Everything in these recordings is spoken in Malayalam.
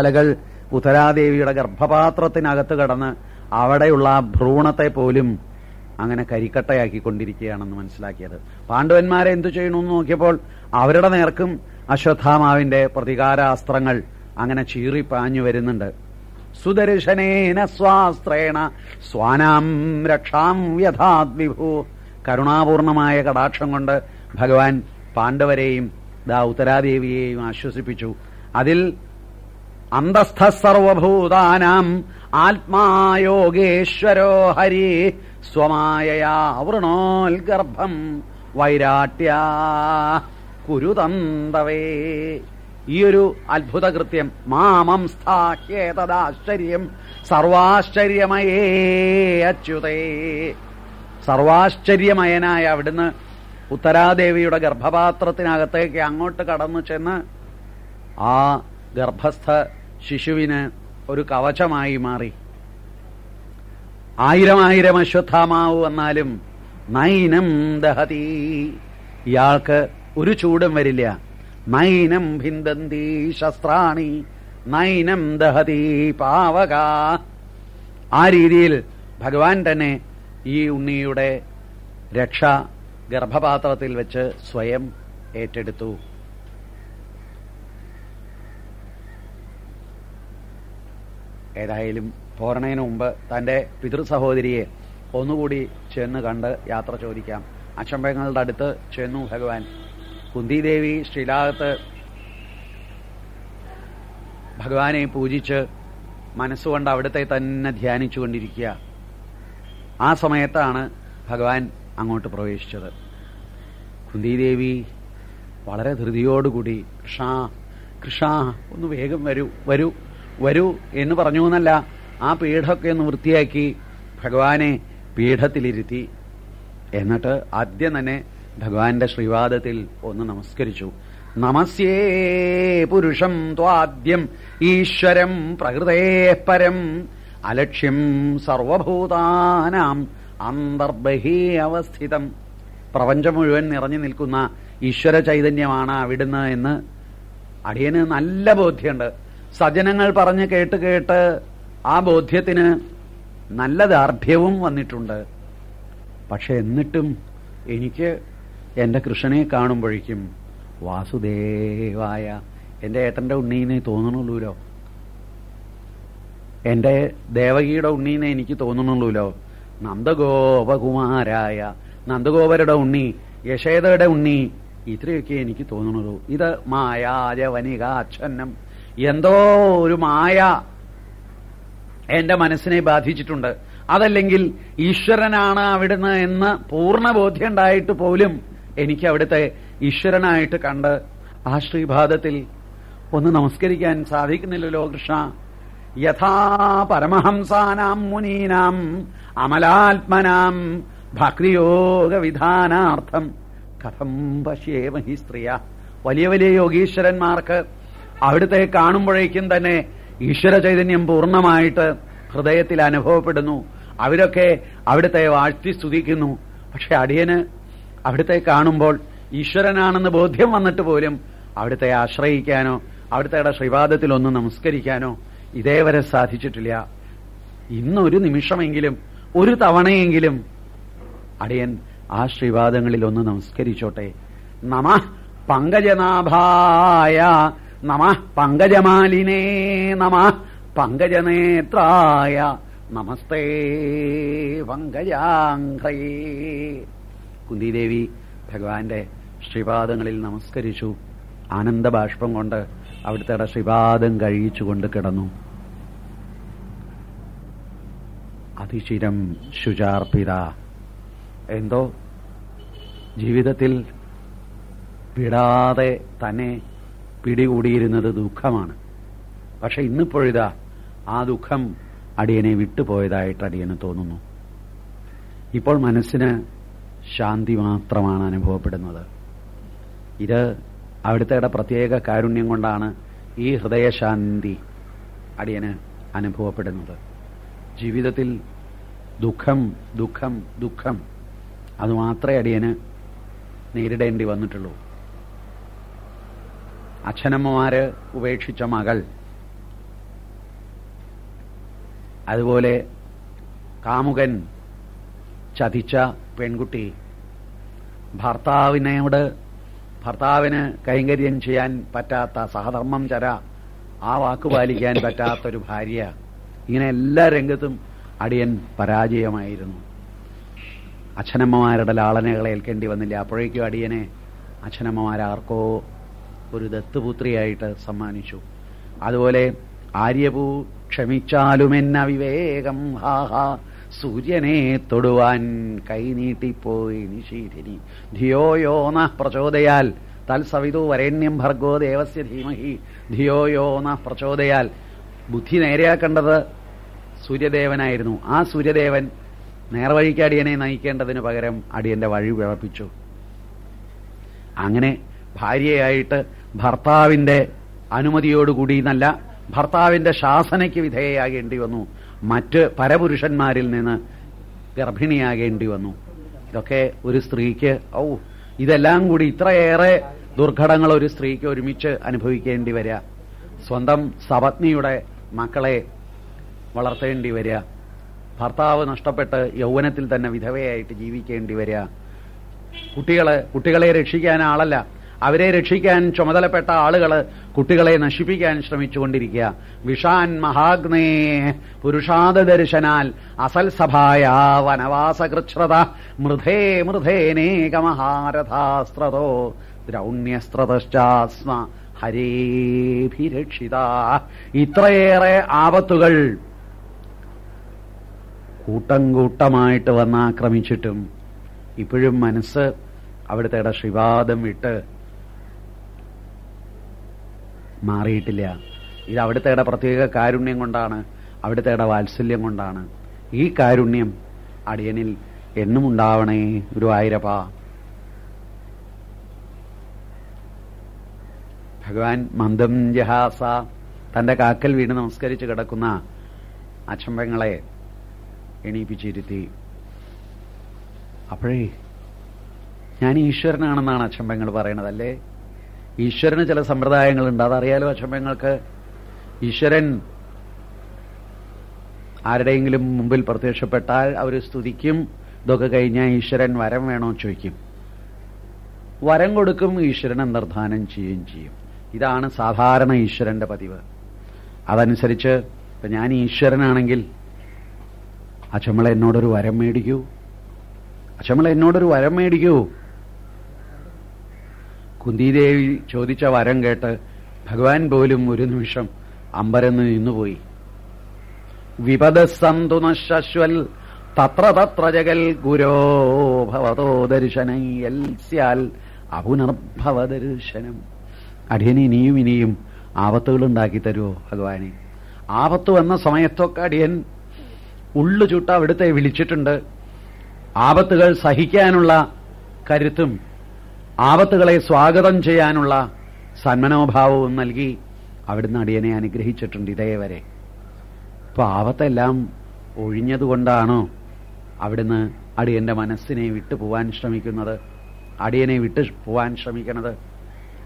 അലകൾ ഉത്തരാദേവിയുടെ ഗർഭപാത്രത്തിനകത്ത് കടന്ന് അവിടെയുള്ള ഭ്രൂണത്തെ പോലും അങ്ങനെ കരിക്കട്ടയാക്കിക്കൊണ്ടിരിക്കുകയാണെന്ന് മനസ്സിലാക്കിയത്. പാണ്ഡവന്മാരെ എന്തു ചെയ്യണമെന്ന് നോക്കിയപ്പോൾ അവരുടെ നേർക്കും അശ്വത്ഥാമാവിന്റെ പ്രതികാരാസ്ത്രങ്ങൾ അങ്ങനെ ചീറിപ്പാഞ്ഞു വരുന്നുണ്ട്. സുദർശനേന സ്വാസ്ത്രേണ സ്വാനാം രക്ഷാം യഥാത് വിഭു കരുണാപൂർണമായ കടാക്ഷം കൊണ്ട് ഭഗവാൻ പാണ്ഡവരെയും ദാ ഉത്തരാദേവിയെയും ആശ്വസിപ്പിച്ചു. അതിൽ അന്തസ്ഥ സർവഭൂതാനാം ആത്മായോഗേശ്വരോ ഹരി സ്വമായയാ ഗർഭം വൈരാട്യ കുരുതന്തവേ. ഈ ഒരു അത്ഭുത കൃത്യം മാമം സ്ഥാഹ്യേതദാശ്ചര്യം സർവാശ്ചര്യമയേ അച്യുതേ. സർവാശ്ചര്യമയനായ അവിടുന്ന് ഉത്തരാദേവിയുടെ ഗർഭപാത്രത്തിനകത്തേക്ക് അങ്ങോട്ട് കടന്നു ചെന്ന് ആ ഗർഭസ്ഥ ശിശുവിന് ഒരു കവചമായി മാറി. ആയിരം ആയിരം അശ്വത്ഥാമാവ് വന്നാലും നൈനം ദഹതി. ഇയാൾക്ക് ഒരു ചൂടും വരില്ല. നൈനം ഭിന്ദന്തി ശസ്ത്രാണി നൈനം ദഹതി പാവക. ആ രീതിയിൽ ഭഗവാൻ തന്നെ ഈ ഉണ്ണിയുടെ രക്ഷ ഗർഭപാത്രത്തിൽ വെച്ച് സ്വയം ഏറ്റെടുത്തു. ഏതായാലും പോരണതിന് മുമ്പ് തന്റെ പിതൃ സഹോദരിയെ ഒന്നുകൂടി ചെന്ന് കണ്ട് യാത്ര ചോദിക്കാം. അച്ചമ്പങ്ങളുടെ അടുത്ത് ചെന്നു ഭഗവാൻ. കുന്തിദേവി ശ്രീലാകത്ത് ഭഗവാനെ പൂജിച്ച് മനസ്സുകൊണ്ട് അവിടുത്തെ തന്നെ ധ്യാനിച്ചുകൊണ്ടിരിക്കുക. ആ സമയത്താണ് ഭഗവാൻ അങ്ങോട്ട് പ്രവേശിച്ചത്. കുന്തിദേവി വളരെ ധൃതിയോടുകൂടി കൃഷ കൃഷ ഒന്ന് വേഗം വരൂ വരൂ. വരൂ എന്ന് പറഞ്ഞു എന്നല്ല ആ പീഠമൊക്കെ ഒന്ന് വൃത്തിയാക്കി ഭഗവാനെ പീഠത്തിലിരുത്തി. എന്നിട്ട് ആദ്യം തന്നെ ഭഗവാന്റെ ശ്രീവാദത്തിൽ ഒന്ന് നമസ്കരിച്ചു. നമസ്യേ പുരുഷം ത്വാദ്യം ഈശ്വരം പ്രകൃതേ പരം അലക്ഷ്യം സർവഭൂതാനാം അന്തർബഹി അവസ്ഥിതം. പ്രപഞ്ചം മുഴുവൻ നിറഞ്ഞു നിൽക്കുന്ന ഈശ്വര ചൈതന്യമാണ് അവിടുന്ന് എന്ന് അടിയന് നല്ല ബോധ്യമുണ്ട്. സജ്ജനങ്ങൾ പറഞ്ഞ് കേട്ട് കേട്ട് ആ ബോധ്യത്തിന് നല്ല ദാർഢ്യവും വന്നിട്ടുണ്ട്. പക്ഷെ എന്നിട്ടും എനിക്ക് എന്റെ കൃഷ്ണനെ കാണുമ്പോഴേക്കും വാസുദേവായ എന്റെ ഏട്ടന്റെ ഉണ്ണീനെ തോന്നണുള്ളൂലോ? എന്റെ ദേവകിയുടെ ഉണ്ണീനെ എനിക്ക് തോന്നണുള്ളൂലോ? നന്ദഗോപകുമാരായ നന്ദഗോപരുടെ ഉണ്ണി യശേദയുടെ ഉണ്ണി ഇത്രയൊക്കെ എനിക്ക് തോന്നുന്നുള്ളൂ ഇത് മായാജവനികാച്ഛന്നം എന്തോ ഒരു മായ എന്റെ മനസ്സിനെ ബാധിച്ചിട്ടുണ്ട്. അതല്ലെങ്കിൽ ഈശ്വരനാണ് അവിടുന്ന് എന്ന് പൂർണ ബോധ്യം ഉണ്ടായിട്ട് പോലും എനിക്ക് അവിടുത്തെ ഈശ്വരനായിട്ട് കണ്ട് ആ ശ്രീഭാതത്തിൽ ഒന്ന് നമസ്കരിക്കാൻ സാധിക്കുന്നില്ലല്ലോ കൃഷ്ണ യഥാ പരമഹംസാനാം മുനീനാം അമലാത്മനാം ഭക്തിയോഗ വിധാനാർത്ഥം കഥം പശ്യേമഹി സ്ത്രീയ. വലിയ വലിയ യോഗീശ്വരന്മാർക്ക് അവിടുത്തെ കാണുമ്പോഴേക്കും തന്നെ ഈശ്വര ചൈതന്യം പൂർണമായിട്ട് ഹൃദയത്തിൽ അനുഭവപ്പെടുന്നു. അവരൊക്കെ അവിടുത്തെ വാഴ്ത്തി സ്തുതിക്കുന്നു. പക്ഷെ അടിയന് അവിടുത്തെ കാണുമ്പോൾ ഈശ്വരനാണെന്ന് ബോധ്യം വന്നിട്ട് പോലും അവിടുത്തെ ആശ്രയിക്കാനോ അവിടുത്തെ ശ്രീപാദത്തിൽ ഒന്ന് നമസ്കരിക്കാനോ ഇതേവരെ സാധിച്ചിട്ടില്ല. ഇന്നൊരു നിമിഷമെങ്കിലും ഒരു തവണയെങ്കിലും അടിയൻ ആ ശ്രീപാദങ്ങളിൽ ഒന്ന് നമസ്കരിച്ചോട്ടെ. നമ പങ്കജനാഭായ നമ പങ്കജമാലിനേ നമ പങ്കജനേത്രായ നമസ്തേ പങ്കജാംഘ്രയേ. കുന്തിദേവി ഭഗവാന്റെ ശ്രീപാദങ്ങളിൽ നമസ്കരിച്ചു. ആനന്ദബാഷ്പം കൊണ്ട് അവിടുത്തെ ശ്രീപാദം കഴിയിച്ചുകൊണ്ട് കിടന്നു. അതിശിരം ശുചാർപ്പിത. എന്തോ? ജീവിതത്തിൽ വിടാതെ തന്നെ പിടികൂടിയിരുന്നത് ദുഃഖമാണ്. പക്ഷെ ഇന്നിപ്പോഴിതാ ആ ദുഃഖം അടിയനെ വിട്ടുപോയതായിട്ട് അടിയന് തോന്നുന്നു. ഇപ്പോൾ മനസ്സിന് ശാന്തി മാത്രമാണ് അനുഭവപ്പെടുന്നത്. ഇത് അവിടുത്തെ പ്രത്യേക കാരുണ്യം കൊണ്ടാണ് ഈ ഹൃദയശാന്തി അടിയന് അനുഭവപ്പെടുന്നത്. ജീവിതത്തിൽ ദുഃഖം ദുഃഖം ദുഃഖം അതുമാത്രമേ അടിയന് നേരിടേണ്ടി വന്നിട്ടുള്ളൂ. അച്ഛനമ്മമാര് ഉപേക്ഷിച്ച മകൾ. അതുപോലെ കാമുകൻ ചതിച്ച പെൺകുട്ടി. ഭർത്താവിനോട് ഭർത്താവിന് കൈങ്കര്യം ചെയ്യാൻ പറ്റാത്ത സഹധർമ്മം ചര ആ വാക്ക് പാലിക്കാൻ പറ്റാത്തൊരു ഭാര്യ. ഇങ്ങനെ എല്ലാ രംഗത്തും അടിയൻ പരാജയമായിരുന്നു. അച്ഛനമ്മമാരുടെ ലാളനകളെ ഏൽക്കേണ്ടി വന്നില്ല. അപ്പോഴേക്കും അടിയനെ അച്ഛനമ്മമാരാർക്കോ ഒരു ദത്തുപുത്രിയായിട്ട് സമ്മാനിച്ചു. അതുപോലെ ആര്യപൂ ക്ഷമിച്ചാലുമെന്ന വിവേകം ഹാഹാ സൂര്യനെ തൊടുവാൻ കൈനീട്ടിപ്പോയി നിശീധിനി ധിയോയോ ന പ്രചോദയാൽ തൽസവിതു വരേണ്യം ഭർഗോ ദേവസ്യ ധീമഹി. ധിയോയോ ന പ്രചോദയാൽ ബുദ്ധി നേരെയാക്കേണ്ടത് സൂര്യദേവനായിരുന്നു. ആ സൂര്യദേവൻ നേർവഴിക്ക് അടിയനെ നയിക്കേണ്ടതിന് പകരം അടിയന്റെ വഴി വിളപ്പിച്ചു അങ്ങനെ ഭാര്യയായിട്ട് ഭർത്താവിന്റെ അനുമതിയോടുകൂടി എന്നല്ല ഭർത്താവിന്റെ ശാസനയ്ക്ക് വിധേയയാകേണ്ടി വന്നു. മറ്റ് പരപുരുഷന്മാരിൽ നിന്ന് ഗർഭിണിയാകേണ്ടി വന്നു. ഇതൊക്കെ ഒരു സ്ത്രീക്ക് ഔ ഇതെല്ലാം കൂടി ഇത്രയേറെ ദുർഘടങ്ങൾ ഒരു സ്ത്രീക്ക് ഒരുമിച്ച് അനുഭവിക്കേണ്ടി വരിക. സ്വന്തം സപത്നിയുടെ മക്കളെ വളർത്തേണ്ടി വരിക. ഭർത്താവ് നഷ്ടപ്പെട്ട് യൗവനത്തിൽ തന്നെ വിധവയായിട്ട് ജീവിക്കേണ്ടി വരിക. കുട്ടികളെ കുട്ടികളെ രക്ഷിക്കാൻ ആളല്ല. അവരെ രക്ഷിക്കാൻ ചുമതലപ്പെട്ട ആളുകൾ കുട്ടികളെ നശിപ്പിക്കാൻ ശ്രമിച്ചുകൊണ്ടിരിക്കുക. വിഷാൻ മഹാഗ്നേ പുരുഷാദ ദർശനാൽ അസൽ സഭായ വനവാസകൃച്ഛ്രത മൃധേ മൃധേനേകമഹാരഥാസ്ത്രതോ ദ്രൗണ്യസ്ത്രതശ്ചാസ്മ ഹരേഭിരക്ഷിത. ഇത്രയേറെ ആപത്തുകൾ കൂട്ടം കൂട്ടമായിട്ട് വന്നാക്രമിച്ചിട്ടും ഇപ്പോഴും മനസ്സ് അവിടുത്തെ ശ്രീവാദം വിട്ട് മാറിയിട്ടില്ല. ഇത് അവിടുത്തെ പ്രത്യേക കാരുണ്യം കൊണ്ടാണ് അവിടുത്തെ വാത്സല്യം കൊണ്ടാണ്. ഈ കാരുണ്യം അടിയനിൽ എന്നും ഉണ്ടാവണേ ഒരു ഗുരുവായൂരപ്പ. ഭഗവാൻ മന്ദം ജഹാസ തന്റെ കാക്കൽ വീണ് നമസ്കരിച്ച് കിടക്കുന്ന അച്ഛമ്പങ്ങളെ എണീപ്പിച്ചിരുത്തി. അപ്പോഴേ ഞാൻ ഈശ്വരനാണെന്നാണ് അച്ഛമ്പങ്ങൾ പറയണത് അല്ലേ ഈശ്വരന് ചില സമ്പ്രദായങ്ങളുണ്ട്. അതറിയാലോ അക്ഷമങ്ങൾക്ക് ഈശ്വരൻ ആരുടെയെങ്കിലും മുമ്പിൽ പ്രത്യക്ഷപ്പെട്ടാൽ അവർ സ്തുതിക്കും. ഇതൊക്കെ കഴിഞ്ഞാൽ ഈശ്വരൻ വരം വേണോ ചോദിക്കും. വരം കൊടുക്കും ഈശ്വരൻ നിർദ്ധാനം ചെയ്യുകയും ചെയ്യും. ഇതാണ് സാധാരണ ഈശ്വരന്റെ പതിവ്. അതനുസരിച്ച് ഇപ്പൊ ഞാൻ ഈശ്വരനാണെങ്കിൽ അച്ചമ്മള എന്നോടൊരു വരം മേടിക്കൂ. അച്ചമ്മള എന്നോടൊരു വരം മേടിക്കൂ. കുന്തിദേവി ചോദിച്ച വരം കേട്ട് ഭഗവാൻ പോലും ഒരു നിമിഷം അമ്പരന്ന് നിന്നുപോയി. വിപദസന്തു നശ്വൽ തത്ര തത്ര ജഗൽ ഗുരോ ഭവതോ ദർശനയൽ സ്യാൽ അപുനർഭവദർശനം അടിയന് ഇനിയും ഇനിയും ആപത്തുകൾ ഉണ്ടാക്കി തരുമോ ഭഗവാനെ? ആപത്ത് വന്ന സമയത്തൊക്കെ അടിയൻ ഉള്ളു ചുട്ട അവിടുത്തെ വിളിച്ചിട്ടുണ്ട്. ആപത്തുകൾ സഹിക്കാനുള്ള കരുത്തും ആപത്തുകളെ സ്വാഗതം ചെയ്യാനുള്ള സന്മനോഭാവവും നൽകി അവിടുന്ന് അടിയനെ അനുഗ്രഹിച്ചിട്ടുണ്ട് ഇതേവരെ. ഇപ്പൊ ആപത്തെല്ലാം ഒഴിഞ്ഞതുകൊണ്ടാണോ അവിടുന്ന് അടിയന്റെ മനസ്സിനെ വിട്ടു പോവാൻ ശ്രമിക്കുന്നത്? അടിയനെ വിട്ടു പോവാൻ ശ്രമിക്കുന്നത്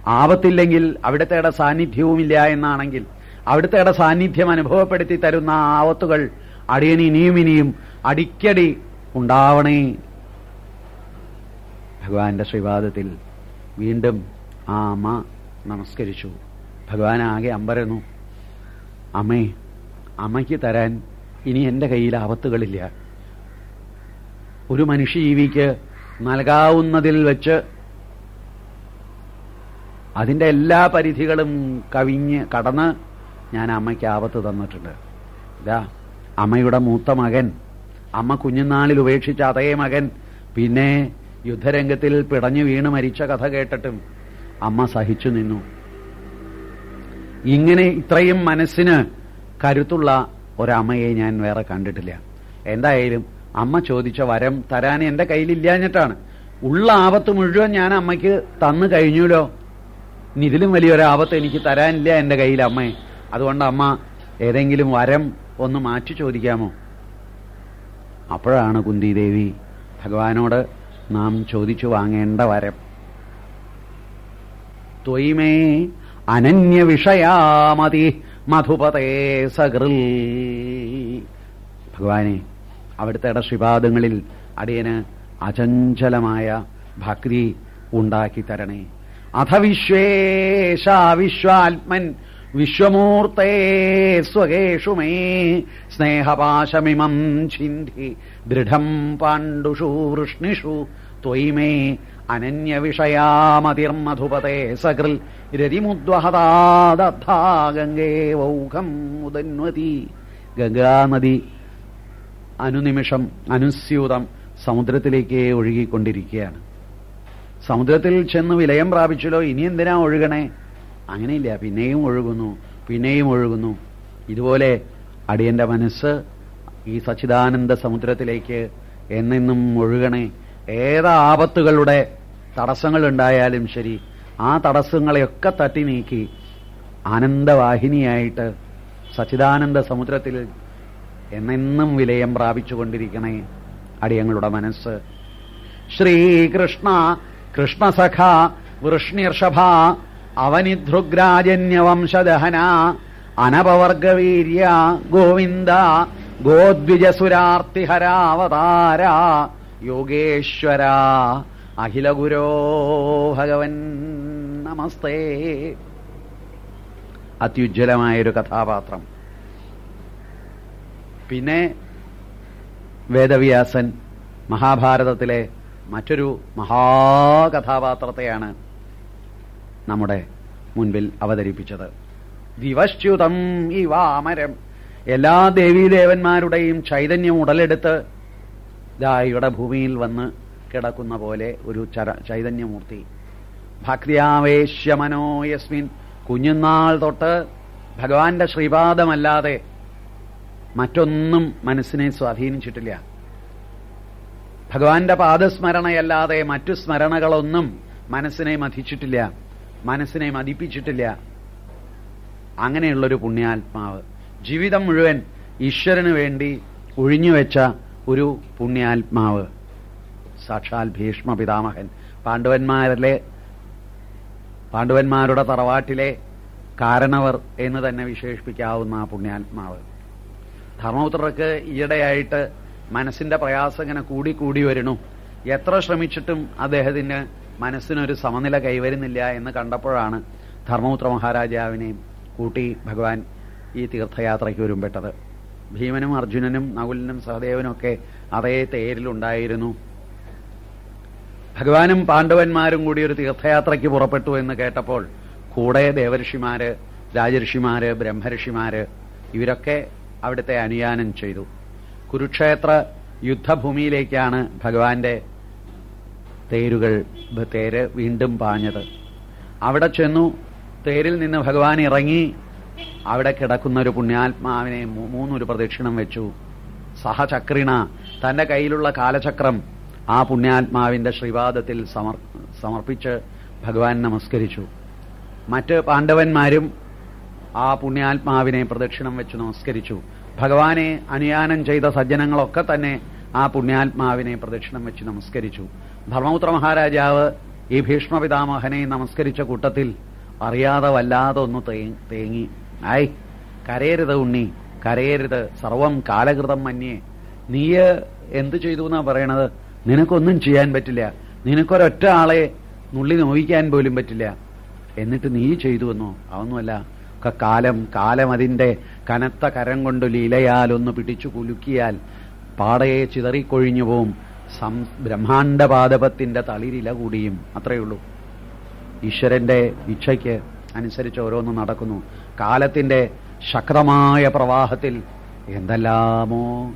ആപത്തില്ലെങ്കിൽ അവിടുത്തെ സാന്നിധ്യവുമില്ല എന്നാണെങ്കിൽ അവിടുത്തെ സാന്നിധ്യം അനുഭവപ്പെടുത്തി തരുന്ന ആവത്തുകൾ അടിയന് ഇനിയും ഇനിയും അടിക്കടി ഉണ്ടാവണേ ഭഗവാന്റെ ശ്രീവാദത്തിൽ വീണ്ടും ആ അമ്മ നമസ്കരിച്ചു. ഭഗവാൻ ആകെ അമ്പരന്നു. അമ്മേ അമ്മയ്ക്ക് തരാൻ ഇനി എന്റെ കയ്യിൽ ആപത്തുകളില്ല. ഒരു മനുഷ്യജീവിക്ക് നൽകാവുന്നതിൽ വെച്ച് അതിന്റെ എല്ലാ പരിധികളും കവിഞ്ഞ് കടന്ന് ഞാൻ അമ്മയ്ക്ക് ആപത്ത് തന്നിട്ടുണ്ട്. ഇതാ അമ്മയുടെ മൂത്ത മകൻ അമ്മ കുഞ്ഞുനാളിൽ ഉപേക്ഷിച്ച അതേ മകൻ പിന്നെ യുദ്ധരംഗത്തിൽ പിടഞ്ഞു വീണ് മരിച്ച കഥ കേട്ടിട്ടും അമ്മ സഹിച്ചു നിന്നു. ഇങ്ങനെ ഇത്രയും മനസ്സിന് കരുത്തുള്ള ഒരമ്മയെ ഞാൻ വേറെ കണ്ടിട്ടില്ല. എന്തായാലും അമ്മ ചോദിച്ച വരം തരാൻ എന്റെ കയ്യിലില്ലാഞ്ഞിട്ടാണ്. ഉള്ള ആപത്ത് മുഴുവൻ ഞാൻ അമ്മയ്ക്ക് തന്നു കഴിഞ്ഞുല്ലോ ഇതിലും വലിയൊരാപത്ത് എനിക്ക് തരാനില്ല എന്റെ കയ്യിൽ അമ്മയെ അതുകൊണ്ട് അമ്മ ഏതെങ്കിലും വരം ഒന്ന് മാറ്റി ചോദിക്കാമോ? അപ്പോഴാണ് കുന്തിദേവി ഭഗവാനോട് നാം ചോദിച്ചു വാങ്ങേണ്ട വരം. ത്വയിമേ അനന്യ വിഷയാമതി മധുപതേ സകൃൽ. ഭഗവാനെ അവിടുത്തെ ശ്രീപാദങ്ങളിൽ അടിയന് അചഞ്ചലമായ ഭക്തി ഉണ്ടാക്കി തരണേ. അഥ വിശ്വേശ വിശ്വാത്മൻ വിശ്വമൂർത്തേ സ്വകേഷു മേ സ്നേഹപാശമിമം ചിന്തി ദൃഢം പാണ്ഡുഷു വൃഷ്ണിഷു ത്വയിമേ അനന്യവിഷയാമതിർമധുപതേ സകൃൽ രതിമുദ്വഹതാദത്താ ഗംഗേ വൗഖം ഉദന്വതി ഗംഗാനദി അനുനിമിഷം അനുസ്യൂതം സമുദ്രത്തിലേക്ക് ഒഴുകിക്കൊണ്ടിരിക്കുകയാണ്. സമുദ്രത്തിൽ ചെന്ന് വിലയം പ്രാപിച്ചല്ലോ ഇനി എന്തിനാ ഒഴുകണേ? അങ്ങനെയില്ല. പിന്നെയും ഒഴുകുന്നു പിന്നെയും ഒഴുകുന്നു. ഇതുപോലെ അടിയന്റെ മനസ്സ് ഈ സച്ചിദാനന്ദ സമുദ്രത്തിലേക്ക് എന്നെന്നും ഒഴുകണേ. ഏത് ആപത്തുകളുടെ തടസ്സങ്ങൾ ഉണ്ടായാലും ശരി ആ തടസ്സങ്ങളെയൊക്കെ തട്ടി നീക്കി ആനന്ദവാഹിനിയായിട്ട് സച്ചിദാനന്ദ സമുദ്രത്തിൽ എന്നെന്നും വിലയം പ്രാപിച്ചുകൊണ്ടിരിക്കണേ അടിയങ്ങളുടെ മനസ്സ്. ശ്രീകൃഷ്ണ കൃഷ്ണസഖ വൃഷ്ണിർഷഭ അവനിധൃഗ്രാജന്യവംശദഹന അനപവർഗവീര്യ ഗോവിന്ദ ഗോദ്വിജസുരാർത്തിഹരാവതാര യോഗേശ്വര അഖിലഗുരോ ഭഗവൻ നമസ്തേ. അത്യുജ്വലമായൊരു കഥാപാത്രം. പിന്നെ വേദവ്യാസൻ മഹാഭാരതത്തിലെ മറ്റൊരു മഹാകഥാപാത്രത്തെയാണ് നമ്മുടെ മുൻപിൽ അവതരിപ്പിച്ചത്. വിവശ്ച്യുതം ഈ വാമരം എല്ലാ ദേവീദേവന്മാരുടെയും ചൈതന്യം ഉടലെടുത്ത് ദാ ഇവിടെ ഭൂമിയിൽ വന്ന് കിടക്കുന്ന പോലെ ഒരു ചര ചൈതന്യമൂർത്തി. ഭക്തിയാവേശ്യമനോ യസ്മിൻ. കുഞ്ഞുനാൾ തൊട്ട് ഭഗവാന്റെ ശ്രീപാദമല്ലാതെ മറ്റൊന്നും മനസ്സിനെ സ്വാധീനിച്ചിട്ടില്ല. ഭഗവാന്റെ പാദസ്മരണയല്ലാതെ മറ്റു സ്മരണകളൊന്നും മനസ്സിനെ മതിച്ചിട്ടില്ല മനസ്സിനെ മതിപ്പിച്ചിട്ടില്ല. അങ്ങനെയുള്ളൊരു പുണ്യാത്മാവ്. ജീവിതം മുഴുവൻ ഈശ്വരന് വേണ്ടി ഒഴിഞ്ഞുവെച്ച ഒരു പുണ്യാത്മാവ്. സാക്ഷാൽ ഭീഷ്മ പിതാമഹൻ. പാണ്ഡവന്മാരിലെ പാണ്ഡവന്മാരുടെ തറവാട്ടിലെ കാരണവർ എന്ന് തന്നെ വിശേഷിപ്പിക്കാവുന്ന പുണ്യാത്മാവ്. ധർമ്മപുത്രർക്ക് ഈയിടെയായിട്ട് മനസ്സിന്റെ പ്രയാസം ഇങ്ങനെ കൂടി കൂടി വരണു എത്ര ശ്രമിച്ചിട്ടും അദ്ദേഹത്തിന് മനസ്സിനൊരു സമനില കൈവരുന്നില്ല എന്ന് കണ്ടപ്പോഴാണ് ധർമ്മപുത്ര മഹാരാജാവിനെയും കൂട്ടി ഭഗവാൻ ഈ തീർത്ഥയാത്രയ്ക്ക് വരുമ്പെട്ടത് ഭീമനും അർജുനനും നകുലനും സഹദേവനും ഒക്കെ അതേ തേരിലുണ്ടായിരുന്നു. ഭഗവാനും പാണ്ഡവന്മാരും കൂടി ഒരു തീർത്ഥയാത്രയ്ക്ക് പുറപ്പെട്ടു എന്ന് കേട്ടപ്പോൾ കൂടെ ദേവഋഷിമാര് രാജഋഷിമാര് ബ്രഹ്മഋഷിമാര് ഇവരൊക്കെ അവിടുത്തെ അനുയാനം ചെയ്തു. കുരുക്ഷേത്ര യുദ്ധഭൂമിയിലേക്കാണ് ഭഗവാന്റെ തേരുകൾ തേര് വീണ്ടും പാഞ്ഞത്. അവിടെ ചെന്നു തേരിൽ നിന്ന് ഭഗവാൻ ഇറങ്ങി അവിടെ കിടക്കുന്ന ഒരു പുണ്യാത്മാവിനെ മൂന്നൊരു പ്രദക്ഷിണം വെച്ചു. സഹചക്രിണ തന്റെ കയ്യിലുള്ള കാലചക്രം ആ പുണ്യാത്മാവിന്റെ ശ്രീപാദത്തിൽ സമർ സമർപ്പിച്ച് ഭഗവാൻ നമസ്കരിച്ചു. മറ്റ് പാണ്ഡവന്മാരും ആ പുണ്യാത്മാവിനെ പ്രദക്ഷിണം വെച്ച് നമസ്കരിച്ചു. ഭഗവാനെ അനുയാനം ചെയ്ത സജ്ജനങ്ങളൊക്കെ തന്നെ ആ പുണ്യാത്മാവിനെ പ്രദക്ഷിണം വെച്ച് നമസ്കരിച്ചു. ധർമ്മപുത്ര മഹാരാജാവ് ഈ ഭീഷ്മപിതാമഹനെ നമസ്കരിച്ച കൂട്ടത്തിൽ അറിയാതെ വല്ലാതെ ഒന്ന് തേങ്ങി. ആയ് കരയരുത് ഉണ്ണി. കരയരുത്. സർവം കാലകൃതം മന്യേ. നീയ് എന്ത് ചെയ്തു എന്നാ പറയണത്? നിനക്കൊന്നും ചെയ്യാൻ പറ്റില്ല. നിനക്കൊരൊറ്റ ആളെ നുള്ളി നോവിക്കാൻ പോലും പറ്റില്ല. എന്നിട്ട് നീ ചെയ്തു എന്നോ? അതൊന്നുമല്ല. ഒക്കെ കാലം കാലം അതിന്റെ കനത്ത കരം കൊണ്ട് ലീലയാൽ ഒന്ന് പിടിച്ചു കുലുക്കിയാൽ പാടയെ ചിതറിക്കൊഴിഞ്ഞു പോവും. സം ബ്രഹ്മാണ്ടപാദപത്തിന്റെ തളിരില കൂടിയും. അത്രയേ ഉള്ളൂ. ഈശ്വരന്റെ ഇച്ഛയ്ക്ക് അനുസരിച്ച് ഓരോന്നും നടക്കുന്നു. കാലത്തിന്റെ ശക്തമായ പ്രവാഹത്തിൽ എന്തെല്ലാമോ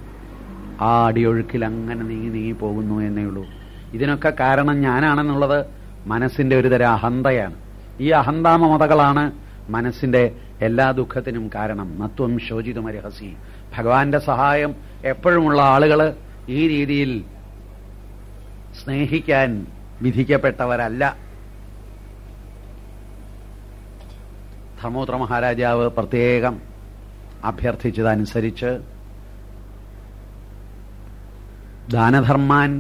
ആ അടിയൊഴുക്കിൽ അങ്ങനെ നീങ്ങി നീങ്ങി പോകുന്നു എന്നേ ഉള്ളൂ. ഇതിനൊക്കെ കാരണം ഞാനാണെന്നുള്ളത് മനസ്സിന്റെ ഒരുതരം അഹന്തയാണ്. ഈ അഹന്താമതകളാണ് മനസ്സിന്റെ എല്ലാ ദുഃഖത്തിനും കാരണം. നത്വം ശോചിതുമരഹസി ഭഗവാന്റെ സഹായം എപ്പോഴുമുള്ള ആളുകൾ ഈ രീതിയിൽ സ്നേഹിക്കാൻ വിധിക്കപ്പെട്ടവരല്ല. ധർമ്മപുത്ര മഹാരാജാവ് പ്രത്യേകം അഭ്യർത്ഥിച്ചതനുസരിച്ച് ദാനധർമാൻ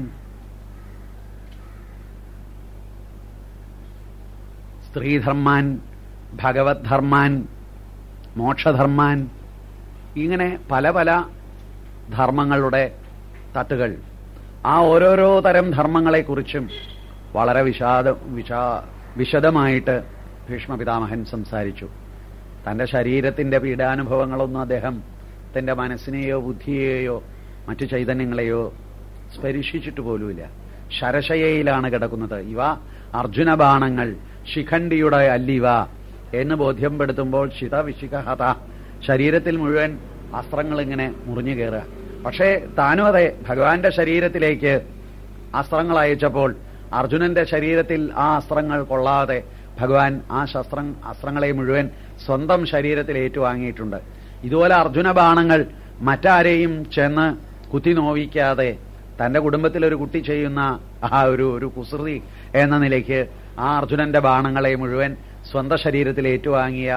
സ്ത്രീധർമാൻ ഭഗവത് ധർമാൻ മോക്ഷധർമാൻ ഇങ്ങനെ പല പല ധർമ്മങ്ങളുടെ തട്ടുകൾ. ആ ഓരോരോ തരം ധർമ്മങ്ങളെക്കുറിച്ചും വളരെ വിഷാദ വിഷാ വിശദമായിട്ട് ഭീഷ്മപിതാമഹൻ സംസാരിച്ചു. തന്റെ ശരീരത്തിന്റെ പീഡാനുഭവങ്ങളൊന്നും അദ്ദേഹം തന്റെ മനസ്സിനെയോ ബുദ്ധിയെയോ മറ്റു ചൈതന്യങ്ങളെയോ സ്പരിശിച്ചിട്ട് പോലുമില്ല. ശരശയയിലാണ് കിടക്കുന്നത്. ഇവ അർജുന ബാണങ്ങൾ ശിഖണ്ഡിയുടെ അല്ലിവ എന്ന് ബോധ്യപ്പെടുത്തുമ്പോൾ ശിതവിശിഖഹത ശരീരത്തിൽ മുഴുവൻ അസ്ത്രങ്ങൾ ഇങ്ങനെ മുറിഞ്ഞു കയറുക. പക്ഷേ താനും അതെ ഭഗവാന്റെ ശരീരത്തിലേക്ക് അസ്ത്രങ്ങൾ അയച്ചപ്പോൾ അർജുനന്റെ ശരീരത്തിൽ ആ അസ്ത്രങ്ങൾ കൊള്ളാതെ ഭഗവാൻ ആ ശസ്ത്ര അസ്ത്രങ്ങളെ മുഴുവൻ സ്വന്തം ശരീരത്തിൽ ഏറ്റുവാങ്ങിയിട്ടുണ്ട്. ഇതുപോലെ അർജുന ബാണങ്ങൾ മറ്റാരെയും ചെന്ന് കുത്തി നോവിക്കാതെ തന്റെ കുടുംബത്തിൽ ഒരു കുട്ടി ചെയ്യുന്ന ആ ഒരു ഒരു കുസൃതി എന്ന നിലയ്ക്ക് ആ അർജുനന്റെ ബാണങ്ങളെ മുഴുവൻ സ്വന്തം ശരീരത്തിൽ ഏറ്റുവാങ്ങിയ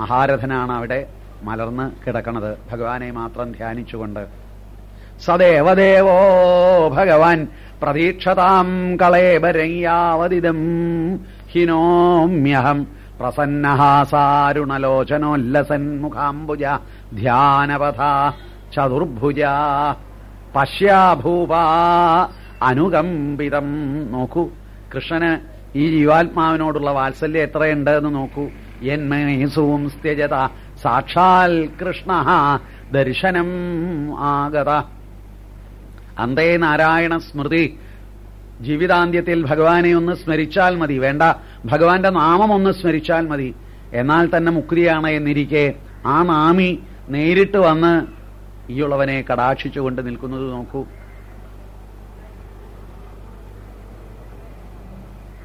മഹാരഥനാണ് അവിടെ മലർന്ന് കിടക്കണത്. ഭഗവാനെ മാത്രം ധ്യാനിച്ചുകൊണ്ട് സദേവദേവോ ഭഗവാൻ പ്രതീക്ഷതാം കളേബരയ്യാവതിദം ഹിനോമ്യഹം പ്രസന്നഹാസാരുണലോചനോല്ലസന്മുഖാംബുജ ധ്യാനപഥ ചതുർഭുജ പശ്യാഭൂപ അനുകമ്പിതം നോക്കൂ. കൃഷ്ണന് ഈ ജീവാത്മാവിനോടുള്ള വാത്സല്യം എത്രയുണ്ട് എന്ന് നോക്കൂ എന്മേസൂം സ്ത്യജത സാക്ഷാൽ കൃഷ്ണ ദർശനം ആഗത. അന്തേ നാരായണ സ്മൃതി. ജീവിതാന്ത്യത്തിൽ ഭഗവാനെ ഒന്ന് സ്മരിച്ചാൽ മതി. വേണ്ട ഭഗവാന്റെ നാമം ഒന്ന് സ്മരിച്ചാൽ മതി. എന്നാൽ തന്നെ മുക്തിയാണ് എന്നിരിക്കെ ആ നാമി നേരിട്ട് വന്ന് ഈയുള്ളവനെ കടാക്ഷിച്ചുകൊണ്ട് നിൽക്കുന്നത് നോക്കൂ.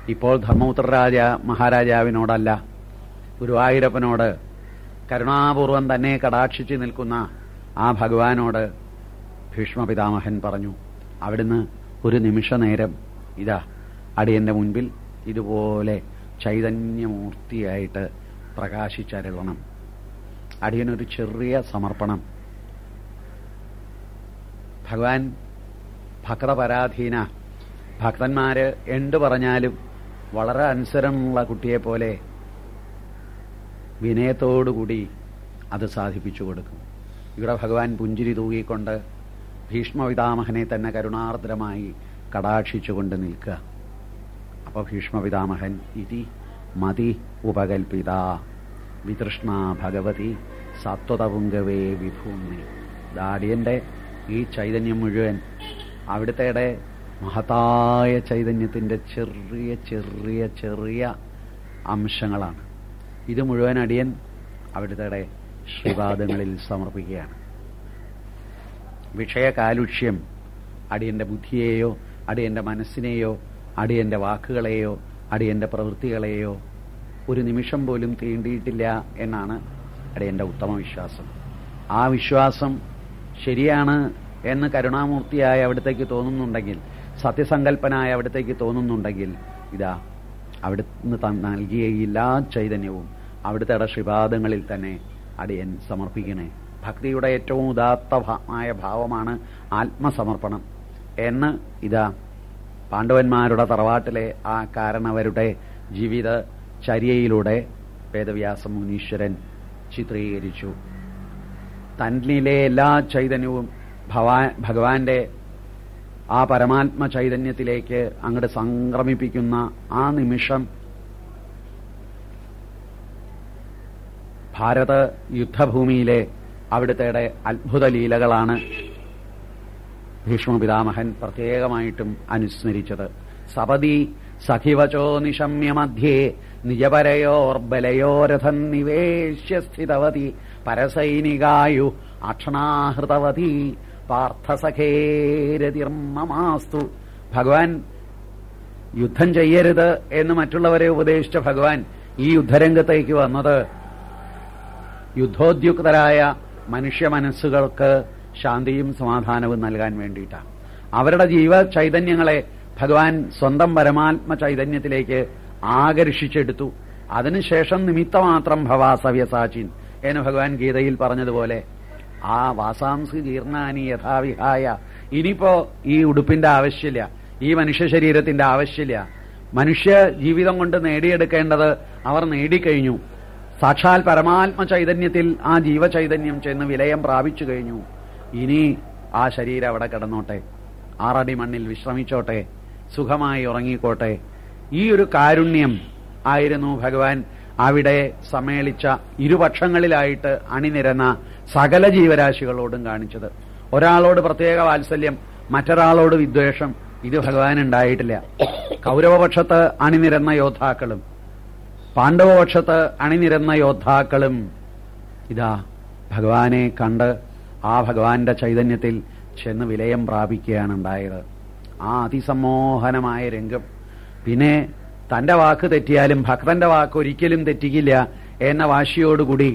ഇപ്പോൾ ധർമ്മപുത്ര രാജ മഹാരാജാവിനോടല്ല ഗുരുവായൂരപ്പനോട് കരുണാപൂർവം തന്നെ കടാക്ഷിച്ച് നിൽക്കുന്ന ആ ഭഗവാനോട് ഭീഷ്മപിതാമഹൻ പറഞ്ഞു അവിടുന്ന് ഒരു നിമിഷ നേരം ഇതാ അടിയന്റെ മുൻപിൽ ഇതുപോലെ ചൈതന്യമൂർത്തിയായിട്ട് പ്രകാശിച്ചരുളണം. അടിയനൊരു ചെറിയ സമർപ്പണം. ഭഗവാൻ ഭക്തപരാധീന. ഭക്തന്മാര് എന്ത് പറഞ്ഞാലും വളരെ അനുസരണമുള്ള കുട്ടിയെ പോലെ വിനയത്തോടുകൂടി അത് സാധിപ്പിച്ചു കൊടുക്കും. ഇവിടെ ഭഗവാൻ പുഞ്ചിരി തൂകിക്കൊണ്ട് ഭീഷ്മപിതാമഹനെ തന്നെ കരുണാർദ്രമായി കടാക്ഷിച്ചുകൊണ്ട് നിൽക്കുക. അപ്പോൾ ഭീഷ്മപിതാമഹൻ ഇതി മതി ഉപകൽപിത. വിതൃഷ്ണ ഭഗവതി സത്വതപുങ്കവേ വിഭൂമി. ദാടിയന്റെ ഈ ചൈതന്യം മുഴുവൻ അവിടുത്തെ മഹത്തായ ചൈതന്യത്തിന്റെ ചെറിയ ചെറിയ ചെറിയ അംശങ്ങളാണ്. ഇത് മുഴുവൻ അടിയൻ അവിടുത്തെ ശ്രീപാദങ്ങളിൽ സമർപ്പിക്കുകയാണ്. വിഷയകാലുഷ്യം. അടിയന്റെ ബുദ്ധിയെയോ അടിയന്റെ മനസ്സിനെയോ അടിയന്റെ വാക്കുകളെയോ അടിയന്റെ പ്രവൃത്തികളെയോ ഒരു നിമിഷം പോലും തീണ്ടിയിട്ടില്ല എന്നാണ് അടിയന്റെ ഉത്തമ വിശ്വാസം. ആ വിശ്വാസം ശരിയാണ് എന്ന് കരുണാമൂർത്തിയായ അവിടത്തേക്ക് തോന്നുന്നുണ്ടെങ്കിൽ സത്യസങ്കല്പനായ അവിടത്തേക്ക് തോന്നുന്നുണ്ടെങ്കിൽ ഇതാ അവിടുന്ന് നൽകിയ എല്ലാ ചൈതന്യവും അവിടുത്തെ ശ്രീപാദങ്ങളിൽ തന്നെ അടിയൻ സമർപ്പിക്കണേ. ഭക്തിയുടെ ഏറ്റവും ഉദാത്തമായ ഭാവമാണ് ആത്മസമർപ്പണം. എന്ന് ഇതാ പാണ്ഡവന്മാരുടെ തറവാട്ടിലെ ആ കാരണവരുടെ ജീവിത ചര്യയിലൂടെ വേദവ്യാസ മുനീശ്വരൻ ചിത്രീകരിച്ചു. തന്നിലെ എല്ലാ ചൈതന്യവും ഭവാ ഭഗവാന്റെ ആ പരമാത്മ ചൈതന്യത്തിലേക്ക് അങ്ങോട്ട് സംക്രമിപ്പിക്കുന്ന ആ നിമിഷം ഭാരത യുദ്ധഭൂമിയിലെ അവിടുത്തെ അത്ഭുത ലീലകളാണ് ഭീഷ്മപിതാമഹൻ പ്രത്യേകമായിട്ടും അനുസ്മരിച്ചത്. സപതി സഖിവചോ നിശമ്യ മധ്യേ നിജപരയോർബലയോരഥം നിവേശ്യ സ്ഥിതവതി പരസൈനികായു അക്ഷണാഹൃതവതി പാർത്ഥസഖേരതിർമ്മമാസ്തു. ഭഗവാൻ യുദ്ധം ചെയ്യരുത് എന്ന് മറ്റുള്ളവരെ ഉപദേശിച്ച ഭഗവാൻ ഈ യുദ്ധരംഗത്തേക്ക് വന്നത്. യുദ്ധോദ്യുക്തരായ മനുഷ്യ മനസ്സുകൾക്ക് ശാന്തിയും സമാധാനവും നൽകാൻ വേണ്ടിയിട്ടാണ്. അവരുടെ ജീവ ചൈതന്യങ്ങളെ ഭഗവാൻ സ്വന്തം പരമാത്മ ചൈതന്യത്തിലേക്ക് ആകർഷിച്ചെടുത്തു. അതിനുശേഷം നിമിത്തമാത്രം ഭവാസവ്യസാചിൻ എന്ന് ഭഗവാൻ ഗീതയിൽ പറഞ്ഞതുപോലെ ആ വാസാംസി ജീർണാനി യഥാവിഹായ. ഇനിയിപ്പോ ഈ ഉടുപ്പിന്റെ ആവശ്യമില്ല ഈ മനുഷ്യ ശരീരത്തിന്റെ ആവശ്യമില്ല. മനുഷ്യ ജീവിതം കൊണ്ട് നേടിയെടുക്കേണ്ടത് അവർ നേടിക്കഴിഞ്ഞു. സാക്ഷാൽ പരമാത്മ ചൈതന്യത്തിൽ ആ ജീവചൈതന്യം ചെന്ന് വിലയം പ്രാപിച്ചു കഴിഞ്ഞു. ഇനി ആ ശരീരം അവിടെ കിടന്നോട്ടെ. ആറടി മണ്ണിൽ വിശ്രമിച്ചോട്ടെ. സുഖമായി ഉറങ്ങിക്കോട്ടെ. ഈ ഒരു കാരുണ്യം ആയിരുന്നു ഭഗവാൻ അവിടെ സമ്മേളിച്ച ഇരുപക്ഷങ്ങളിലായിട്ട് അണിനിരന്ന സകല ജീവരാശികളോടും കാണിച്ചത്. ഒരാളോട് പ്രത്യേക വാത്സല്യം മറ്റൊരാളോട് വിദ്വേഷം ഇത് ഭഗവാൻ ഉണ്ടായിട്ടില്ല. കൗരവപക്ഷത്ത് അണിനിരന്ന യോദ്ധാക്കളും പാണ്ഡവപക്ഷത്ത് അണിനിരന്ന യോദ്ധാക്കളും ഇതാ ഭഗവാനെ കണ്ട് ആ ഭഗവാന്റെ ചൈതന്യത്തിൽ ചെന്ന് വിലയം പ്രാപിക്കുകയാണ് ഉണ്ടായത് ആ അതിസമ്മോഹനമായ രംഗം. പിന്നെ തന്റെ വാക്ക് തെറ്റിയാലും ഭക്തന്റെ വാക്ക് ഒരിക്കലും തെറ്റിക്കില്ല എന്ന വാശിയോടുകൂടി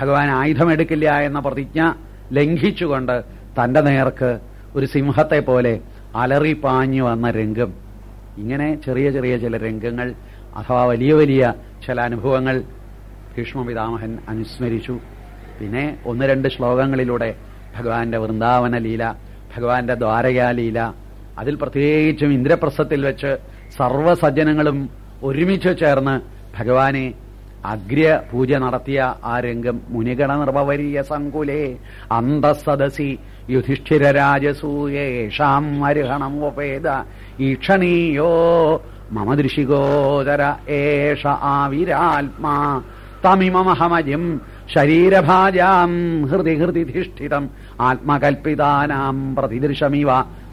ഭഗവാൻ ആയുധമെടുക്കില്ല എന്ന പ്രതിജ്ഞ ലംഘിച്ചുകൊണ്ട് തന്റെ നേർക്ക് ഒരു സിംഹത്തെ പോലെ അലറിപ്പാഞ്ഞു വന്ന രംഗം. ഇങ്ങനെ ചെറിയ ചെറിയ ചില രംഗങ്ങൾ അഥവാ വലിയ വലിയ ചില അനുഭവങ്ങൾ ഭീഷ്മപിതാമഹൻ അനുസ്മരിച്ചു. പിന്നെ ഒന്ന് രണ്ട് ശ്ലോകങ്ങളിലൂടെ ഭഗവാന്റെ വൃന്ദാവന ലീല ഭഗവാന്റെ ദ്വാരകാലീല അതിൽ പ്രത്യേകിച്ചും ഇന്ദ്രപ്രസ്ഥത്തിൽ വെച്ച് സർവസജ്ജനങ്ങളും ഒരുമിച്ച് ചേർന്ന് ഭഗവാനെ അഗ്ര പൂജ നടത്തിയ ആ രംഗം മുനിഗണ നിർവരീയ സങ്കുലേ അന്തസദസി യുധിഷ്ഠിരരാജസൂയേഷാം അരുഹണം ഉപേദ ഈക്ഷണീയോ മമ ദൃശിഗോചര ഏഷ ആവിരാത്മാ തമിമമഹമജിം ശരീരഭാജാം ഹൃദി ഹൃദി ധിഷ്ഠിതം ആത്മകൽപ്പിതാനാം പ്രതിദൃശമിവ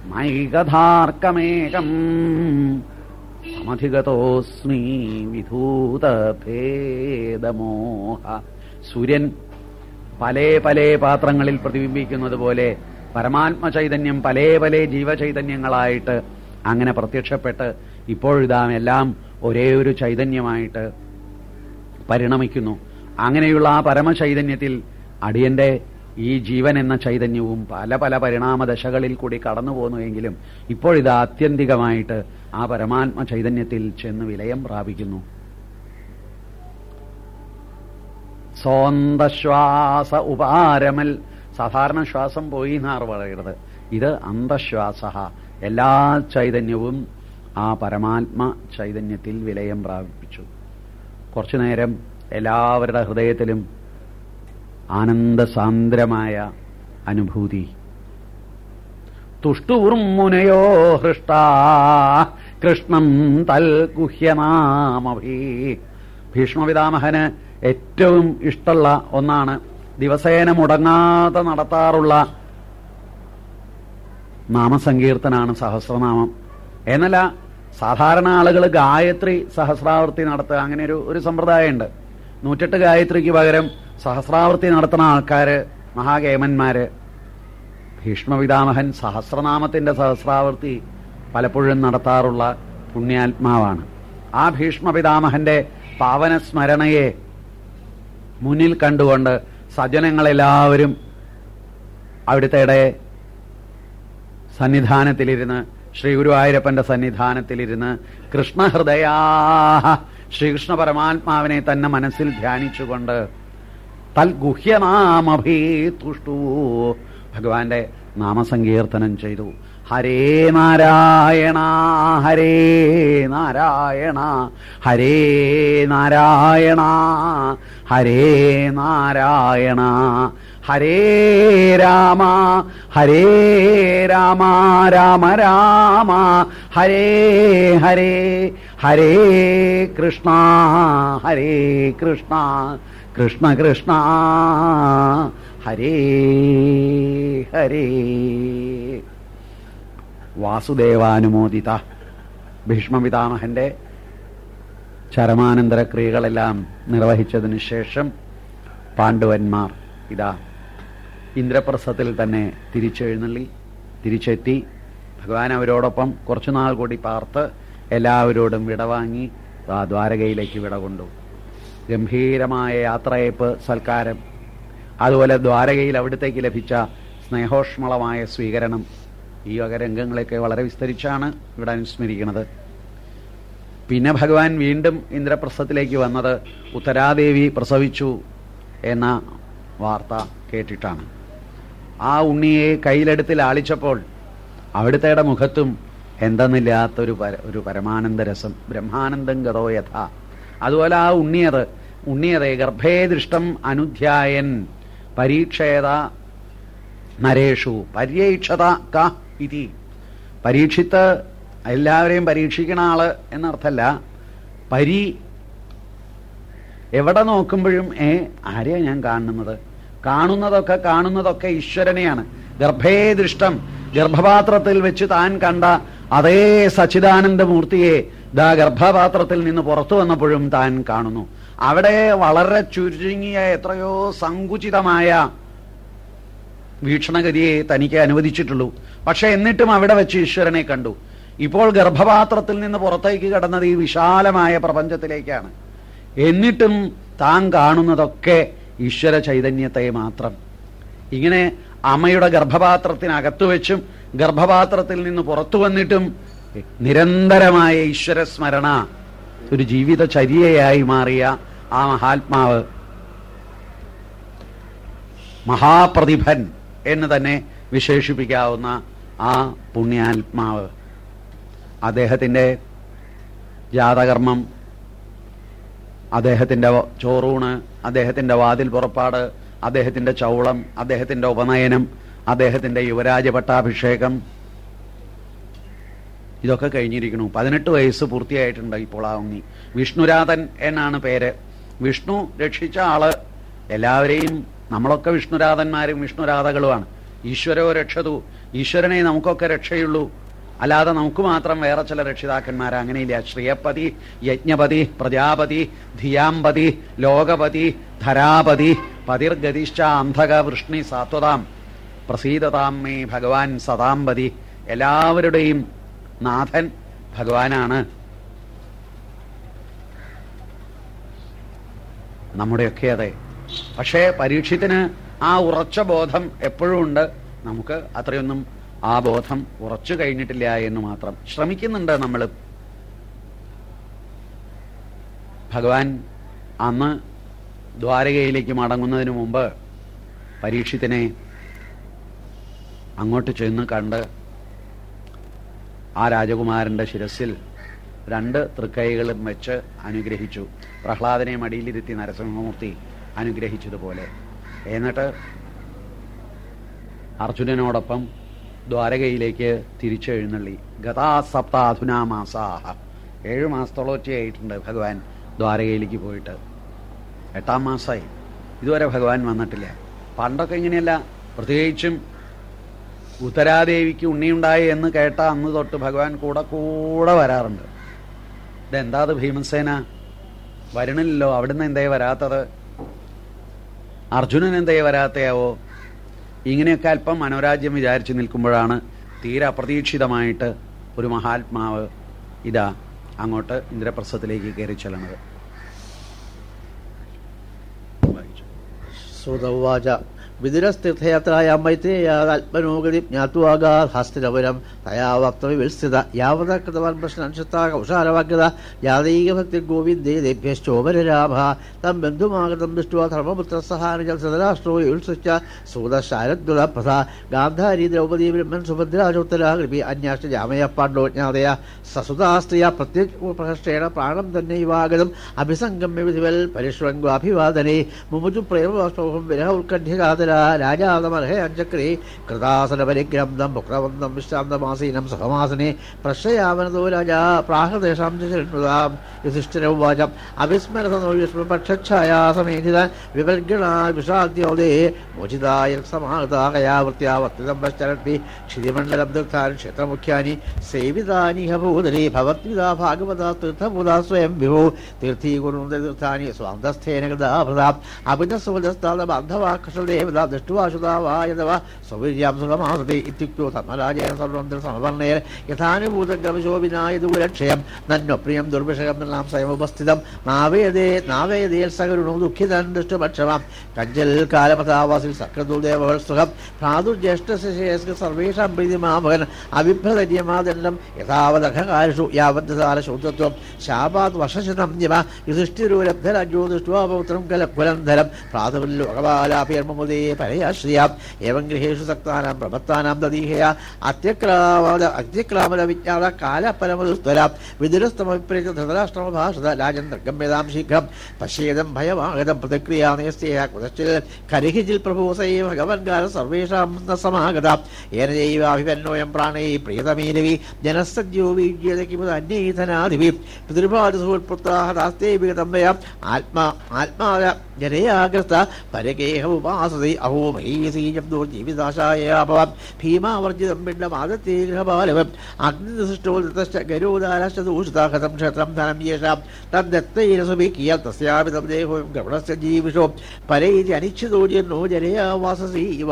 മൈകഥാർക്കമേകം. സമധിഗതോസ്മി വിധൂതഭേദമോഹ. സൂര്യൻ പല പല പാത്രങ്ങളിൽ പ്രതിബിംബിക്കുന്നത് പോലെ പരമാത്മ ചൈതന്യം പല പല ജീവചൈതന്യങ്ങളായിട്ട് അങ്ങനെ പ്രത്യക്ഷപ്പെട്ട് ഇപ്പോഴിതാ എല്ലാം ഒരേ ഒരു ചൈതന്യമായിട്ട് പരിണമിക്കുന്നു. അങ്ങനെയുള്ള ആ പരമചൈതന്യത്തിൽ അടിയന്റെ ഈ ജീവൻ എന്ന ചൈതന്യവും പല പല പരിണാമദശകളിൽ കൂടി കടന്നു പോന്നുവെങ്കിലും ഇപ്പോഴിത് ആത്യന്തികമായിട്ട് ആ പരമാത്മ ചൈതന്യത്തിൽ ചെന്ന് വിലയം പ്രാപിക്കുന്നു. സ്വന്തശ്വാസ ഉപാരമൽ സാധാരണ ശ്വാസം പോയി എന്നാണ് പറയുന്നത് ഇത് അന്തശ്വാസ എല്ലാ ചൈതന്യവും ആ പരമാത്മ ചൈതന്യത്തിൽ വിലയം പ്രാപിപ്പിച്ചു. കുറച്ചു നേരം എല്ലാവരുടെ ഹൃദയത്തിലും ആനന്ദസാന്ദ്രമായ അനുഭൂതി. തുഷ്ടൂർമുനയോ ഹൃഷ്ട കൃഷ്ണം തൽ ഗുഹ്യനാമഭി ഭീഷ്മപിതാമഹന് ഏറ്റവും ഇഷ്ടമുള്ള ഒന്നാണ് ദിവസേന മുടങ്ങാതെ നടത്താറുള്ള നാമസങ്കീർത്തനാണ് സഹസ്രനാമം. എന്നല്ല സാധാരണ ആളുകൾ ഗായത്രി സഹസ്രാവൃത്തി നടത്തുക. അങ്ങനെ ഒരു ഒരു സമ്പ്രദായമുണ്ട്. നൂറ്റെട്ട് ഗായത്രിക്ക് പകരം സഹസ്രാവൃത്തി നടത്തുന്ന ആൾക്കാര് മഹാകേമന്മാര്. ഭീഷ്മപിതാമഹൻ സഹസ്രനാമത്തിന്റെ സഹസ്രാവൃത്തി പലപ്പോഴും നടത്താറുള്ള പുണ്യാത്മാവാണ്. ആ ഭീഷ്മപിതാമഹന്റെ പാവന സ്മരണയെ മുന്നിൽ കണ്ടുകൊണ്ട് സജ്ജനങ്ങളെല്ലാവരും അവിടുത്തെ സന്നിധാനത്തിലിരുന്ന് ശ്രീ ഗുരുവായൂരപ്പന്റെ സന്നിധാനത്തിലിരുന്ന് കൃഷ്ണഹൃദയാ ശ്രീകൃഷ്ണ പരമാത്മാവിനെ തന്നെ മനസ്സിൽ ധ്യാനിച്ചുകൊണ്ട് തൽഗുഹ്യനാമഭീതുഷ്ടു. ഭഗവാന്റെ നാമസങ്കീർത്തനം ചെയ്തു. ഹരേ നാരായണ ഹരേ നാരായണ ഹരേ നാരായണ ഹരേ നാരായണ. ഹരേ രാമ ഹരേ രാമ രാമ രാമ ഹരേ ഹരേ ഹരേ കൃഷ്ണ ഹരേ കൃഷ്ണ കൃഷ്ണ കൃഷ്ണ ഹരേ ഹരേ. വാസുദേവാനുമോദിത ഭീഷ്മപിതാമഹന്റെ ചരമാനന്തര ക്രിയകളെല്ലാം നിർവഹിച്ചതിനു ശേഷം പാണ്ഡവന്മാർ ഇതാ ഇന്ദ്രപ്രസ്ഥത്തിൽ തന്നെ തിരിച്ചെഴുന്നള്ളി തിരിച്ചെത്തി. ഭഗവാൻ അവരോടൊപ്പം കുറച്ചുനാൾ കൂടി പാർത്ത് എല്ലാവരോടും വിടവാങ്ങി ആ ദ്വാരകയിലേക്ക് വിട കൊണ്ടു. ഗംഭീരമായ യാത്രയപ്പ് സൽക്കാരം. അതുപോലെ ദ്വാരകയിൽ അവിടത്തേക്ക് ലഭിച്ച സ്നേഹോഷ്മളമായ സ്വീകരണം ഈ വക രംഗങ്ങളെയൊക്കെ വളരെ വിസ്തരിച്ചാണ് ഇവിടെ അനുസ്മരിക്കുന്നത്. പിന്നെ ഭഗവാൻ വീണ്ടും ഇന്ദ്രപ്രസ്ഥത്തിലേക്ക് വന്നത് ഉത്തരാദേവി പ്രസവിച്ചു എന്ന വാർത്ത കേട്ടിട്ടാണ്. ആ ഉണ്ണിയെ കയ്യിലെടുത്ത് ലാളിച്ചപ്പോൾ അവിടുത്തെ മുഖത്തും എന്തെന്നില്ലാത്തൊരു പര ഒരു പരമാനന്ദ രസം. ബ്രഹ്മാനന്ദം ഗതോ യഥ. അതുപോലെ ആ ഉണ്ണിയത് ഉണ്ണിയതെ ഗർഭേ ദൃഷ്ടം അനുധ്യായൻ പരീക്ഷേത നരേഷു. പര്യക്ഷത ക ഇതി. പരീക്ഷിത്ത് എല്ലാവരെയും പരീക്ഷിക്കണ ആൾ എന്നർത്ഥല്ല. പരി എവിടെ നോക്കുമ്പോഴും ഏ ആരെയാ ഞാൻ കാണുന്നത്? കാണുന്നതൊക്കെ കാണുന്നതൊക്കെ ഈശ്വരനെയാണ്. ഗർഭേ ദൃഷ്ടം. ഗർഭപാത്രത്തിൽ വെച്ച് താൻ കണ്ട അതേ സച്ചിദാനന്ദ മൂർത്തിയെ ദാ ഗർഭപാത്രത്തിൽ നിന്ന് പുറത്തു വന്നപ്പോഴും താൻ കാണുന്നു. അവിടെ വളരെ ചുരുങ്ങിയ എത്രയോ സങ്കുചിതമായ വീക്ഷണഗതിയെ തനിക്ക് അനുവദിച്ചിട്ടുള്ളൂ. പക്ഷെ എന്നിട്ടും അവിടെ വെച്ച് ഈശ്വരനെ കണ്ടു. ഇപ്പോൾ ഗർഭപാത്രത്തിൽ നിന്ന് പുറത്തേക്ക് കടന്നത് ഈ വിശാലമായ പ്രപഞ്ചത്തിലേക്കാണ്. എന്നിട്ടും താൻ കാണുന്നതൊക്കെ ഈശ്വര ചൈതന്യത്തെ മാത്രം. ഇങ്ങനെ അമ്മയുടെ ഗർഭപാത്രത്തിനകത്തു വെച്ചും ഗർഭപാത്രത്തിൽ നിന്ന് പുറത്തു വന്നിട്ടും നിരന്തരമായ ഈശ്വര സ്മരണ ഒരു ജീവിതചര്യയായി മാറിയ ആ മഹാത്മാവ് മഹാപ്രതിഭൻ എന്ന് തന്നെ വിശേഷിപ്പിക്കാവുന്ന ആ പുണ്യാത്മാവ്. അദ്ദേഹത്തിന്റെ ജാതകർമ്മം അദ്ദേഹത്തിന്റെ ചോറൂണ് അദ്ദേഹത്തിന്റെ വാതിൽ പുറപ്പാട് അദ്ദേഹത്തിന്റെ ചൗളം അദ്ദേഹത്തിന്റെ ഉപനയനം അദ്ദേഹത്തിന്റെ യുവരാജ പട്ടാഭിഷേകം. ഇതൊക്കെ കഴിഞ്ഞിരിക്കുന്നു. പതിനെട്ട് വയസ്സ് പൂർത്തിയായിട്ടുണ്ട് ഇപ്പോൾ ആ ഉണ്ണി. വിഷ്ണുരാധൻ എന്നാണ് പേര്. വിഷ്ണു രക്ഷിച്ച ആൾ എല്ലാവരെയും നമ്മളൊക്കെ വിഷ്ണുരാധന്മാരും വിഷ്ണുരാധകളുമാണ്. ഈശ്വരോ രക്ഷതു. ഈശ്വരനെ നമുക്കൊക്കെ രക്ഷയുള്ളൂ. അല്ലാതെ നമുക്ക് മാത്രം വേറെ ചില രക്ഷിതാക്കന്മാർ അങ്ങനെയില്ല. ശ്രീയപതി യജ്ഞപതി പ്രജാപതി ധിയാമ്പതി ലോകപതി ധരാപതി പതിർഗതിശ്ച അന്ധക വൃഷ്ണി സാത്വതാം പ്രസീതതാം മേ ഭഗവാൻ സതാംപതി എല്ലാവരുടെയും നാഥൻ ഭഗവാനാണ്. നമ്മുടെയൊക്കെ അതെ. പക്ഷേ പരീക്ഷത്തിന് ആ ഉറച്ച ബോധം എപ്പോഴും ഉണ്ട്. നമുക്ക് അത്രയൊന്നും ആ ബോധം ഉറച്ചു കഴിഞ്ഞിട്ടില്ല എന്ന് മാത്രം ശ്രമിക്കുന്നുണ്ട് നമ്മൾ ഭഗവാൻ അന്ന് ദ്വാരകയിലേക്ക് മടങ്ങുന്നതിന് മുമ്പ് പരീക്ഷത്തിനെ അങ്ങോട്ട് ചെന്ന് കണ്ട് ആ രാജകുമാരന്റെ ശിരസിൽ രണ്ട് തൃക്കൈകളും വെച്ച് അനുഗ്രഹിച്ചു. പ്രഹ്ലാദനെ മടിയിലിരുത്തി നരസിംഹമൂർത്തി അനുഗ്രഹിച്ചതുപോലെ. എന്നിട്ട് അർജുനനോടൊപ്പം ദ്വാരകയിലേക്ക് തിരിച്ചെഴുന്നള്ളി. ഗതാസപ്താധുനാ മാസാഹ. ഏഴു മാസത്തോളൊറ്റയായിട്ടുണ്ട് ഭഗവാൻ ദ്വാരകയിലേക്ക് പോയിട്ട്. എട്ടാം മാസമായി ഇതുവരെ ഭഗവാൻ വന്നിട്ടില്ല. പണ്ടൊക്കെ ഇങ്ങനെയല്ല. പ്രത്യേകിച്ചും ഉത്തരാദേവിക്ക് ഉണ്ണിയുണ്ടായി എന്ന് കേട്ട അന്ന് തൊട്ട് ഭഗവാൻ കൂടെ കൂടെ വരാറുണ്ട്. ഇതെന്താ അത് ഭീമസേന? വരണില്ലല്ലോ അവിടുന്ന് എന്തേ വരാത്തത്? അർജുനൻ എന്തേ വരാത്തയാവോ? ഇങ്ങനെയൊക്കെ അല്പം മനോരാജ്യം വിചാരിച്ചു നിൽക്കുമ്പോഴാണ് തീരെ അപ്രതീക്ഷിതമായിട്ട് ഒരു മഹാത്മാവ് ഇതാ അങ്ങോട്ട് ഇന്ദ്രപ്രസ്ഥത്തിലേക്ക് കയറി ചെല്ലണത്. വിതുരസ്തീർത്ഥയാത്രായാം ജ്ഞാത്വാകാ ഹസ്തിരപുരം. തയാ വക്തവിൽസ്ഥിത യാവത കൃതവാൻ പ്രശ്നംശത്താ യാദൈകഭക്തി ഗോവിന്ദേ ദേഭ്യശ്ചോപരരാഭ തം ബന്ധുമാഗതം ദൃഷ്ട്വാ ധർമ്മപുത്രസഹാനുജ സദരാഷ്ട്രോ യുത്സുച്ച സൂതശാരദ്വത ഗാന്ധാരി ദ്രൗപദി ബ്രഹ്മൻ സുഭദ്രാചോത്തര. കൃപി അന്യാഷ്ട ജാമയ പാണ്ഡോ ജ്ഞാതയ. സസുതാസ്ത്രീയ പ്രത്യക്ഷേണ പ്രാണം തന്നെ ഇവാഗതം അഭിസംഗമ്യ വിധിവൽ പരിഷ്വങ്കാഭിവാദനെ മുമുജു പ്രേമവാസ്തവം വിരഹ ഉത്കണ്ഠ്യകാതര രാജാതമർഹേ അഞ്ചക്രി കൃതാസന പരിഗ്രന്ഥം മുക്രവന്തം വിശ്രാന്തമാസീനം സഹമാസനെ. പ്രശ്നയാവനതോ രാജാ പ്രാഹൃദേശാം ശരണുതാം യുധിഷ്ഠിരവാചം അവിസ്മരതനോയുഷ്മപക്ഷഛായാ സമേധിത വിപൽഗണാ വിഷാദ്യോദേ മോചിതായ സമാഹൃതാകയാവൃത്യാ വർത്തിതം പശ്ചരത്തി ക്ഷിതിമണ്ഡലം ദുഃഖാൻ ക്ഷേത്രമുഖ്യാനി സേവിതാനി ഭൂതലേ ഭവത്വിതാ ഭാഗവത തീർത്ഥഭൂതാ സ്വയം വിഭോ. തീർത്ഥീകുരുന്ദ തീർത്ഥാനി സ്വാന്തസ്ഥേന കൃതാഭൃതാ ദൂരക്ഷയം നന്നൊപ്രിയം ദുർവിഷയം നാം സ്വയമുപസ്ഥിതം നാവേദേ നാവേദേൽ സകരുണോ ദുഃഖിതൻ ദൃഷ്ടപക്ഷമാം കഞ്ചൽ കാലമതാവാസിൽ സക്രദുദേവകൾ സുഖം. ഭ്രാതുർജ്യേഷ്ഠശേഷ സർവേഷാം പ്രീതിമാമകൻ അവിഭ്രതര്യമാദണ്ഡം യഥാവദഘകാരിഷു യാവദ്ധാല ശൂദ്രത്വം ശാപാത് വർഷശതം യവ യുധിഷ്ഠിരൂലബ്ധരാജ്യോ ദൃഷ്ട്വാ പൗത്രം കല കുലന്ധരം പ്രാതവല്ലോകപാലാഭിയർമ്മമുദേ പരയാശ്രിയാം ഏവം ഗൃഹേഷു സക്താനാം രാജന്തർഗം വേദാം ശീഘ്രം. പശ്യേതം ഭയമാഗതം പ്രതിക്രിയാനയസ്തേയ കുതശ്ചിൽ കരിഹിജിൽ പ്രഭൂസൈ ഭഗവൻകാല സർവേഷാം ന സമാഗത. ഏന പ്രാണൈ പ്രിയതമീരവി ജനസദ്യോ വീജ്യത കിമുത അന്യൈധനാദിവി പിതൃപാദസുഹൃത്പുത്രാഹതാസ്തേ വിഗതം വയ ആത്മാ ആത്മാവ ജനയാഗ്രസ്ത പരകേഹ ഉപാസതി അഹോ മഹീസീജം ദുർജീവിതാശായാഭവം ഭീമാവർജിതം പിണ്ഡമാദത്തേ ഗൃഹപാലവം അഗ്നിസൃഷ്ടോ ദത്തശ്ച ഗരോദാരശ്ച ദൂഷിതാഹതം ക്ഷേത്രം ധനം യേഷാം തദ്ദത്തൈരസുഭി കിയൽ തസ്യാപിതം ദേഹോ ഗവണസ്യ ജീവിഷോ പരൈതി അനിശ്ചിതോ ജന്നോ ജനയാ വാസസി ഇവ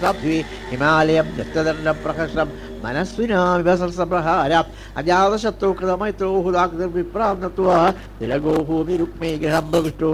शोकाब्धि हिमालयं दत्तदण्डप्रहसं मनस्विना विभसंसप्रहारात् अजातशत्रुकृतमैत्रो हुदाकृतिर्विप्रां तिलगोः विरुक्मे गृहं प्रविष्टो